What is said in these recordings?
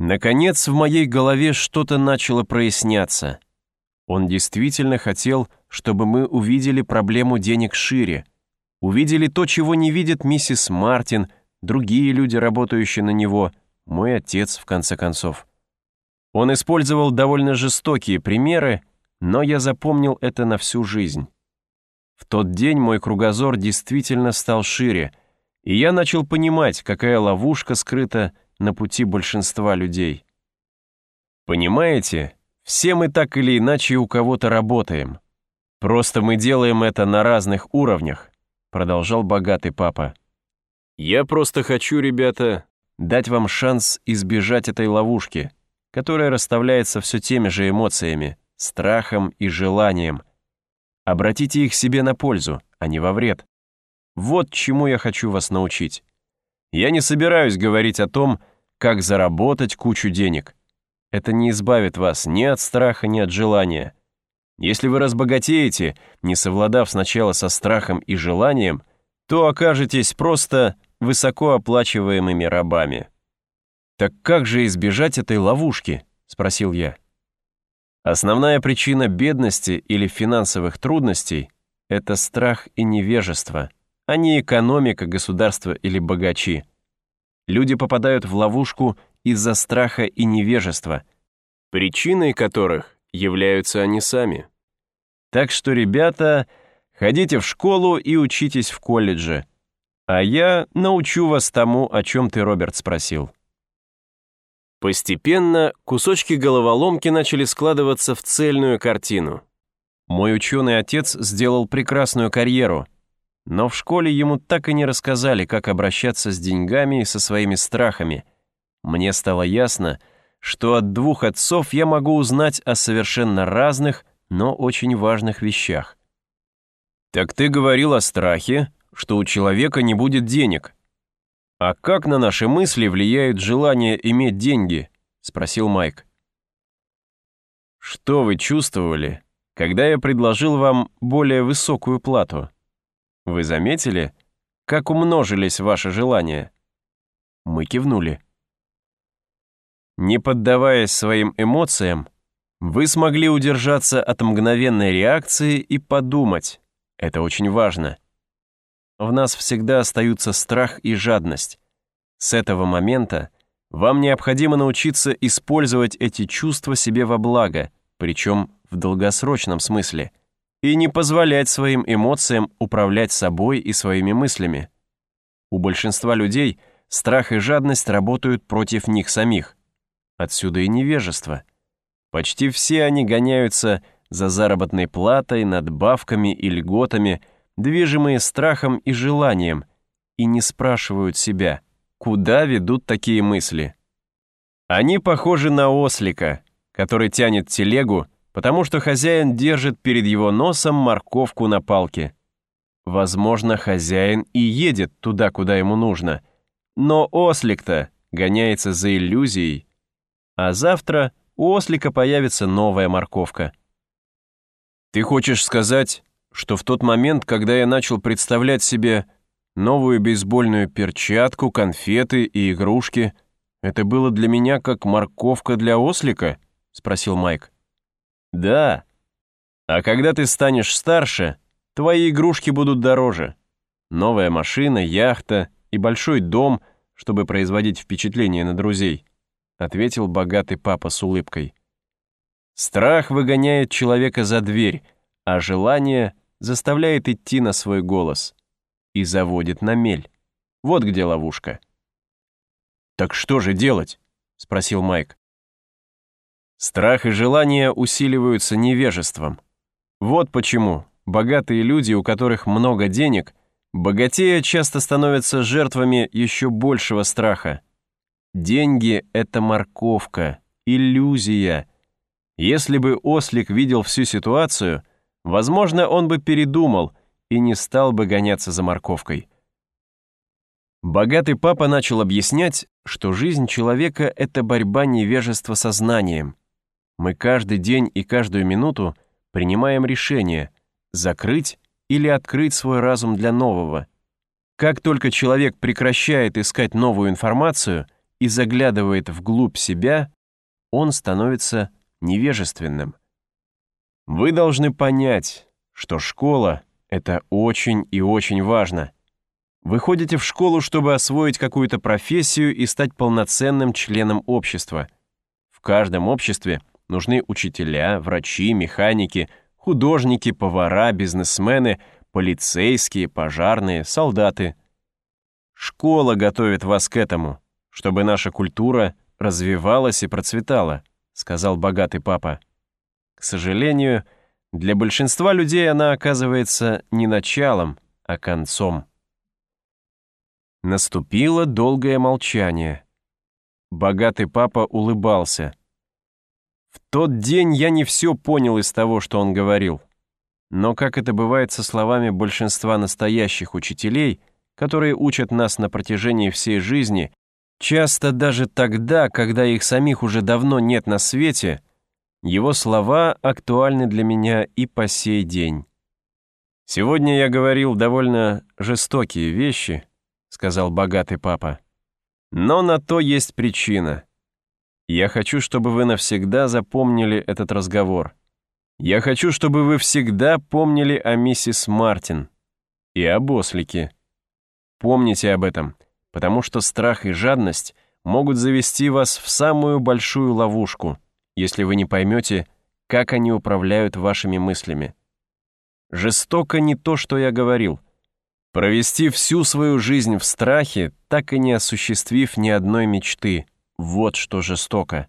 Наконец в моей голове что-то начало проясняться. Он действительно хотел, чтобы мы увидели проблему денег шире, увидели то, чего не видит миссис Мартин, другие люди, работающие на него, мой отец, в конце концов. Он использовал довольно жестокие примеры, но я запомнил это на всю жизнь. В тот день мой кругозор действительно стал шире, и я начал понимать, какая ловушка скрыта на пути большинства людей. Понимаете, все мы так или иначе у кого-то работаем. Просто мы делаем это на разных уровнях, продолжал богатый папа. Я просто хочу, ребята, дать вам шанс избежать этой ловушки, которая расставляется все теми же эмоциями, страхом и желанием. Обратите их себе на пользу, а не во вред. Вот чему я хочу вас научить. Я не собираюсь говорить о том, как заработать кучу денег. Это не избавит вас ни от страха, ни от желания. Если вы разбогатеете, не совладав сначала со страхом и желанием, то окажетесь просто высокооплачиваемыми рабами. «Так как же избежать этой ловушки?» — спросил я. Основная причина бедности или финансовых трудностей — это страх и невежество, а не экономика государства или богачи. Люди попадают в ловушку из-за страха и невежества, причиной которых являются они сами. Так что, ребята, ходите в школу и учитесь в колледже, а я научу вас тому, о чем ты, Роберт, спросил. Постепенно кусочки головоломки начали складываться в цельную картину. Мой ученый отец сделал прекрасную карьеру, но в школе ему так и не рассказали, как обращаться с деньгами и со своими страхами. Мне стало ясно, что от двух отцов я могу узнать о совершенно разных, но очень важных вещах. «Так ты говорил о страхе, что у человека не будет денег. «А как на наши мысли влияет желание иметь деньги?» — спросил Майк. «Что вы чувствовали, когда я предложил вам более высокую плату? Вы заметили, как умножились ваши желания?» Мы кивнули. Не поддаваясь своим эмоциям, вы смогли удержаться от мгновенной реакции и подумать. Это очень важно в нас всегда остаются страх и жадность. С этого момента вам необходимо научиться использовать эти чувства себе во благо, причем в долгосрочном смысле, и не позволять своим эмоциям управлять собой и своими мыслями. У большинства людей страх и жадность работают против них самих. Отсюда и невежество. Почти все они гоняются за заработной платой, надбавками и льготами – движимые страхом и желанием, и не спрашивают себя, куда ведут такие мысли. Они похожи на ослика, который тянет телегу, потому что хозяин держит перед его носом морковку на палке. Возможно, хозяин и едет туда, куда ему нужно, но ослик-то гоняется за иллюзией, а завтра у ослика появится новая морковка. Ты хочешь сказать, что в тот момент, когда я начал представлять себе новую бейсбольную перчатку, конфеты и игрушки, это было для меня как морковка для ослика? Спросил Майк. Да. А когда ты станешь старше, твои игрушки будут дороже. Новая машина, яхта и большой дом, чтобы производить впечатление на друзей, ответил богатый папа с улыбкой. Страх выгоняет человека за дверь, а желание заставляет идти на свой голос и заводит на мель. Вот где ловушка. «Так что же делать?» — спросил Майк. Страх и желание усиливаются невежеством. Вот почему богатые люди, у которых много денег, богатея часто становятся жертвами еще большего страха. Деньги — это морковка, иллюзия. Если бы ослик видел всю ситуацию — Возможно, он бы передумал и не стал бы гоняться за морковкой. Богатый папа начал объяснять, что жизнь человека — это борьба невежества со знанием. Мы каждый день и каждую минуту принимаем решение закрыть или открыть свой разум для нового. Как только человек прекращает искать новую информацию и заглядывает вглубь себя, он становится невежественным. Вы должны понять, что школа — это очень и очень важно. Вы ходите в школу, чтобы освоить какую-то профессию и стать полноценным членом общества. В каждом обществе нужны учителя, врачи, механики, художники, повара, бизнесмены, полицейские, пожарные, солдаты. Школа готовит вас к этому, чтобы наша культура развивалась и процветала, сказал богатый папа. К сожалению, для большинства людей она оказывается не началом, а концом. Наступило долгое молчание. Богатый папа улыбался. В тот день я не все понял из того, что он говорил. Но, как это бывает со словами большинства настоящих учителей, которые учат нас на протяжении всей жизни, часто даже тогда, когда их самих уже давно нет на свете, его слова актуальны для меня и по сей день. Сегодня я говорил довольно жестокие вещи, сказал богатый папа. Но на то есть причина. Я хочу, чтобы вы навсегда запомнили этот разговор. Я хочу, чтобы вы всегда помнили о миссис Мартин и об ослике. Помните об этом, потому что страх и жадность могут завести вас в самую большую ловушку, если вы не поймете, как они управляют вашими мыслями. Жестоко не то, что я говорил — Провести всю свою жизнь в страхе, так и не осуществив ни одной мечты. Вот что жестоко.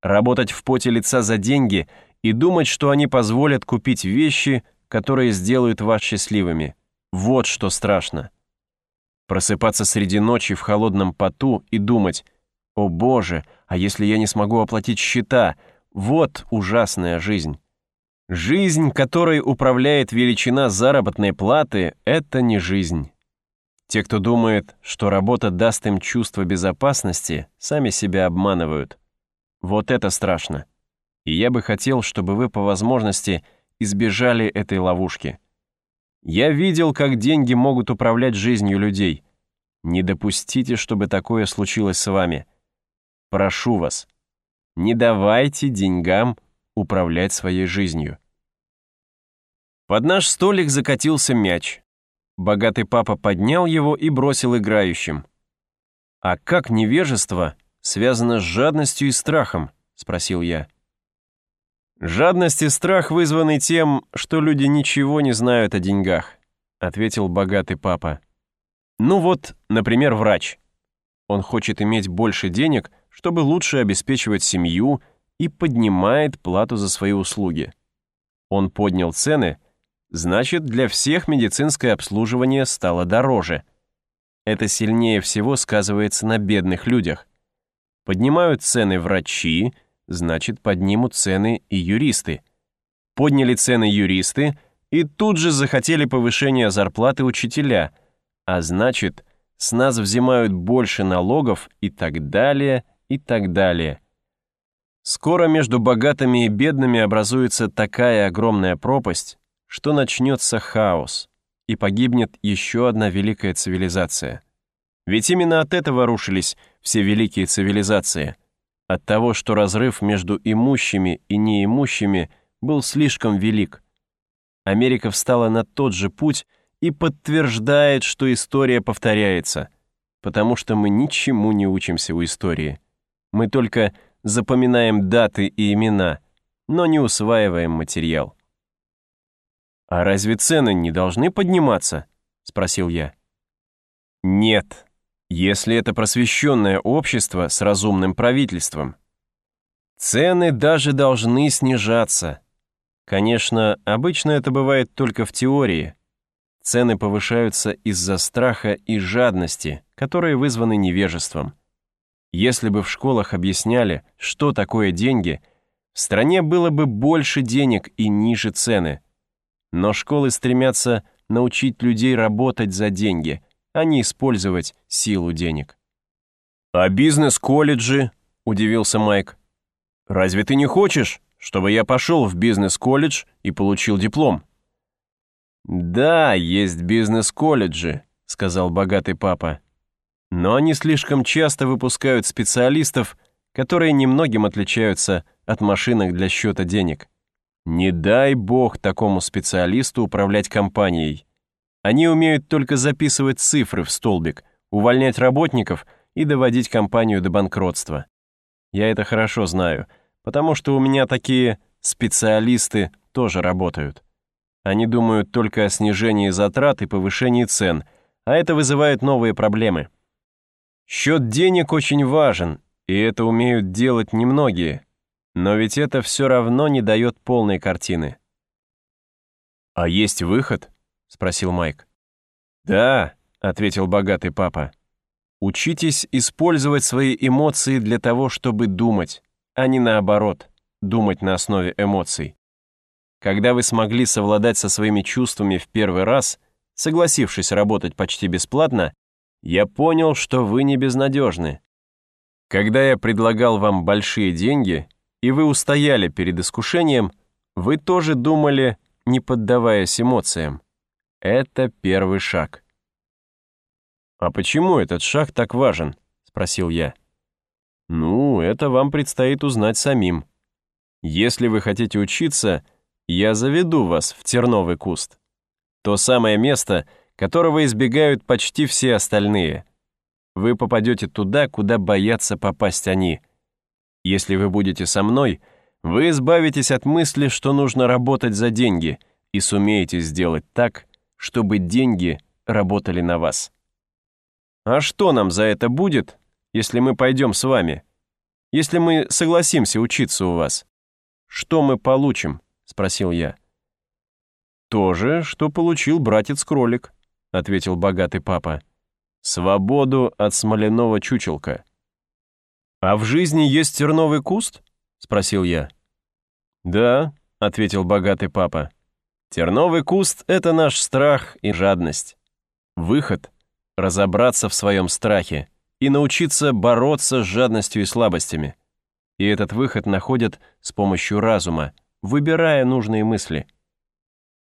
Работать в поте лица за деньги и думать, что они позволят купить вещи, которые сделают вас счастливыми. Вот что страшно. Просыпаться среди ночи в холодном поту и думать, «О боже, а если я не смогу оплатить счета? Вот ужасная жизнь». Жизнь, которой управляет величина заработной платы, это не жизнь. Те, кто думает, что работа даст им чувство безопасности, сами себя обманывают. Вот это страшно. И я бы хотел, чтобы вы по возможности избежали этой ловушки. Я видел, как деньги могут управлять жизнью людей. Не допустите, чтобы такое случилось с вами. Прошу вас, не давайте деньгам управлять своей жизнью. Под наш столик закатился мяч. Богатый папа поднял его и бросил играющим. «А как невежество связано с жадностью и страхом?» — спросил я. «Жадность и страх вызваны тем, что люди ничего не знают о деньгах», — ответил богатый папа. «Ну вот, например, врач. Он хочет иметь больше денег, чтобы лучше обеспечивать семью и поднимает плату за свои услуги. Он поднял цены — значит, для всех медицинское обслуживание стало дороже. Это сильнее всего сказывается на бедных людях. Поднимают цены врачи, значит, поднимут цены и юристы. Подняли цены юристы и тут же захотели повышения зарплаты учителя, а значит, с нас взимают больше налогов и так далее, и так далее. Скоро между богатыми и бедными образуется такая огромная пропасть, что начнется хаос, и погибнет еще одна великая цивилизация. Ведь именно от этого рушились все великие цивилизации. От того, что разрыв между имущими и неимущими был слишком велик. Америка встала на тот же путь и подтверждает, что история повторяется, потому что мы ничему не учимся у истории. Мы только запоминаем даты и имена, но не усваиваем материал. «А разве цены не должны подниматься?» — спросил я. «Нет, если это просвещенное общество с разумным правительством. Цены даже должны снижаться. Конечно, обычно это бывает только в теории. Цены повышаются из-за страха и жадности, которые вызваны невежеством. Если бы в школах объясняли, что такое деньги, в стране было бы больше денег и ниже цены — но школы стремятся научить людей работать за деньги, а не использовать силу денег. «А бизнес-колледжи?» — удивился Майк. «Разве ты не хочешь, чтобы я пошел в бизнес-колледж и получил диплом?» «Да, есть бизнес-колледжи», — сказал богатый папа. Но они слишком часто выпускают специалистов, которые немногим отличаются от машинок для счета денег. Не дай бог такому специалисту управлять компанией. Они умеют только записывать цифры в столбик, увольнять работников и доводить компанию до банкротства. Я это хорошо знаю, потому что у меня такие специалисты тоже работают. Они думают только о снижении затрат и повышении цен, а это вызывает новые проблемы. Счет денег очень важен, и это умеют делать немногие. Но ведь это все равно не дает полной картины. «А есть выход?» — спросил Майк. «Да», — ответил богатый папа. «Учитесь использовать свои эмоции для того, чтобы думать, а не наоборот, думать на основе эмоций. Когда вы смогли совладать со своими чувствами в первый раз, согласившись работать почти бесплатно, я понял, что вы не безнадежны. Когда я предлагал вам большие деньги, и вы устояли перед искушением, вы тоже думали, не поддаваясь эмоциям. Это первый шаг. «А почему этот шаг так важен?» — спросил я. «Ну, это вам предстоит узнать самим. Если вы хотите учиться, я заведу вас в терновый куст. То самое место, которого избегают почти все остальные. Вы попадете туда, куда боятся попасть они — если вы будете со мной, вы избавитесь от мысли, что нужно работать за деньги, и сумеете сделать так, чтобы деньги работали на вас. А что нам за это будет, если мы пойдем с вами? Если мы согласимся учиться у вас? Что мы получим? Спросил я. То же, что получил братец-кролик, ответил богатый папа. Свободу от смоляного чучелка. «А в жизни есть терновый куст?» — спросил я. «Да», — ответил богатый папа. «Терновый куст — это наш страх и жадность. Выход — разобраться в своем страхе и научиться бороться с жадностью и слабостями. И этот выход находят с помощью разума, выбирая нужные мысли».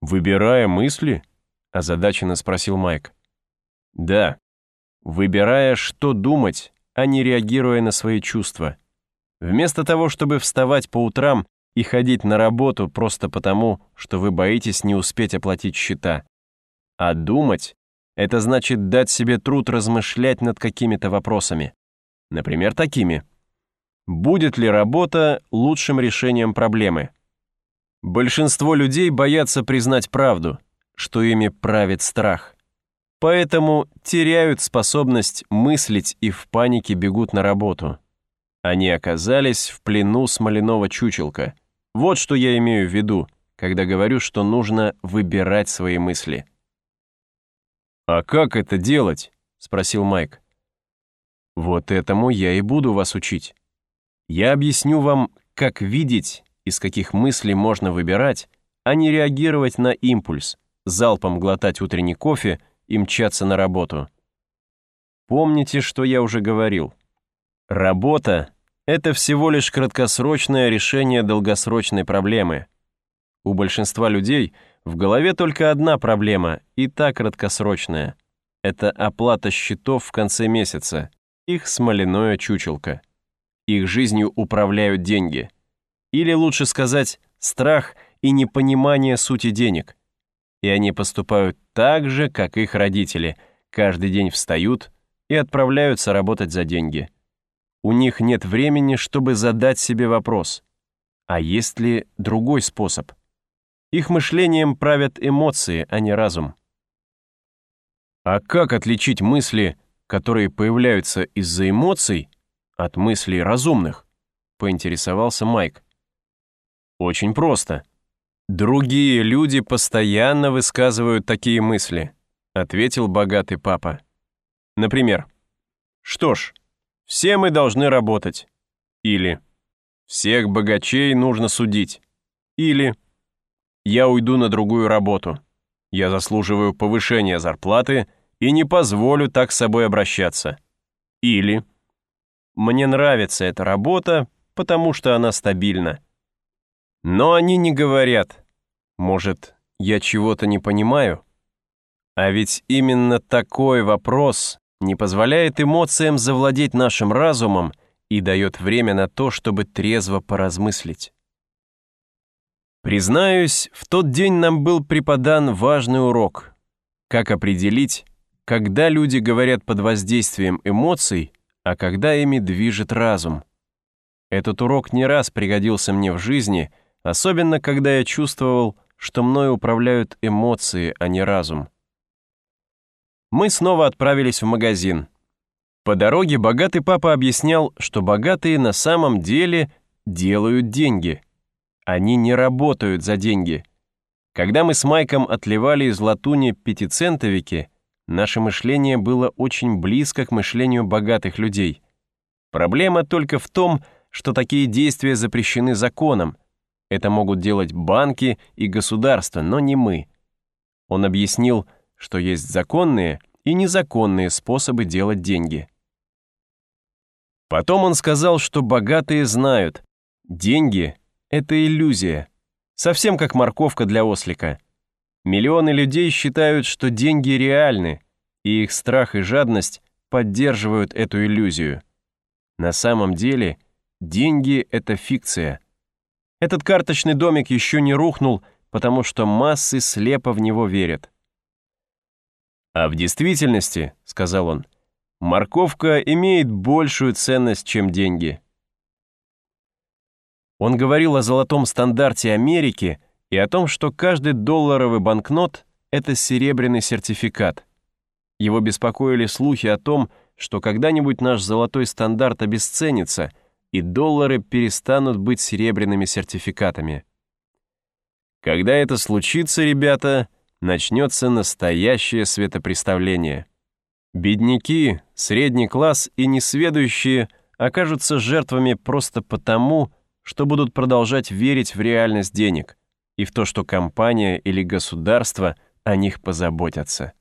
«Выбирая мысли?» — озадаченно спросил Майк. «Да, выбирая, что думать, а не реагируя на свои чувства. Вместо того, чтобы вставать по утрам и ходить на работу просто потому, что вы боитесь не успеть оплатить счета. А думать — это значит дать себе труд размышлять над какими-то вопросами. Например, такими. Будет ли работа лучшим решением проблемы? Большинство людей боятся признать правду, что ими правит страх поэтому теряют способность мыслить и в панике бегут на работу. Они оказались в плену смоляного чучелка. Вот что я имею в виду, когда говорю, что нужно выбирать свои мысли. «А как это делать?» — спросил Майк. «Вот этому я и буду вас учить. Я объясню вам, как видеть, из каких мыслей можно выбирать, а не реагировать на импульс, залпом глотать утренний кофе — и мчаться на работу. Помните, что я уже говорил. Работа — это всего лишь краткосрочное решение долгосрочной проблемы. У большинства людей в голове только одна проблема, и та краткосрочная. Это оплата счетов в конце месяца, их смоляное чучелко. Их жизнью управляют деньги. Или лучше сказать, страх и непонимание сути денег и они поступают так же, как их родители, каждый день встают и отправляются работать за деньги. У них нет времени, чтобы задать себе вопрос, а есть ли другой способ? Их мышлением правят эмоции, а не разум. А как отличить мысли, которые появляются из-за эмоций, от мыслей разумных? Поинтересовался Майк. Очень просто. «Другие люди постоянно высказывают такие мысли», — ответил богатый папа. Например, «Что ж, все мы должны работать». Или «Всех богачей нужно судить». Или «Я уйду на другую работу. Я заслуживаю повышения зарплаты и не позволю так с собой обращаться». Или «Мне нравится эта работа, потому что она стабильна». Но они не говорят. Может, я чего-то не понимаю? А ведь именно такой вопрос не позволяет эмоциям завладеть нашим разумом и дает время на то, чтобы трезво поразмыслить. Признаюсь, в тот день нам был преподан важный урок. Как определить, когда люди говорят под воздействием эмоций, а когда ими движет разум. Этот урок не раз пригодился мне в жизни, особенно когда я чувствовал, что мной управляют эмоции, а не разум. Мы снова отправились в магазин. По дороге богатый папа объяснял, что богатые на самом деле делают деньги. Они не работают за деньги. Когда мы с Майком отливали из латуни пятицентовики, наше мышление было очень близко к мышлению богатых людей. Проблема только в том, что такие действия запрещены законом. Это могут делать банки и государства, но не мы. Он объяснил, что есть законные и незаконные способы делать деньги. Потом он сказал, что богатые знают, деньги — это иллюзия, совсем как морковка для ослика. Миллионы людей считают, что деньги реальны, и их страх и жадность поддерживают эту иллюзию. На самом деле деньги — это фикция. Этот карточный домик еще не рухнул, потому что массы слепо в него верят. «А в действительности, — сказал он, — морковка имеет большую ценность, чем деньги». Он говорил о золотом стандарте Америки и о том, что каждый долларовый банкнот — это серебряный сертификат. Его беспокоили слухи о том, что когда-нибудь наш золотой стандарт обесценится, и доллары перестанут быть серебряными сертификатами. Когда это случится, ребята, начнется настоящее светопреставление. Бедняки, средний класс и несведущие окажутся жертвами просто потому, что будут продолжать верить в реальность денег и в то, что компания или государство о них позаботятся.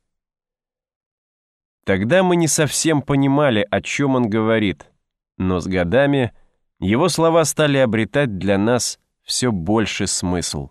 Тогда мы не совсем понимали, о чем он говорит, но с годами его слова стали обретать для нас все больше смысл.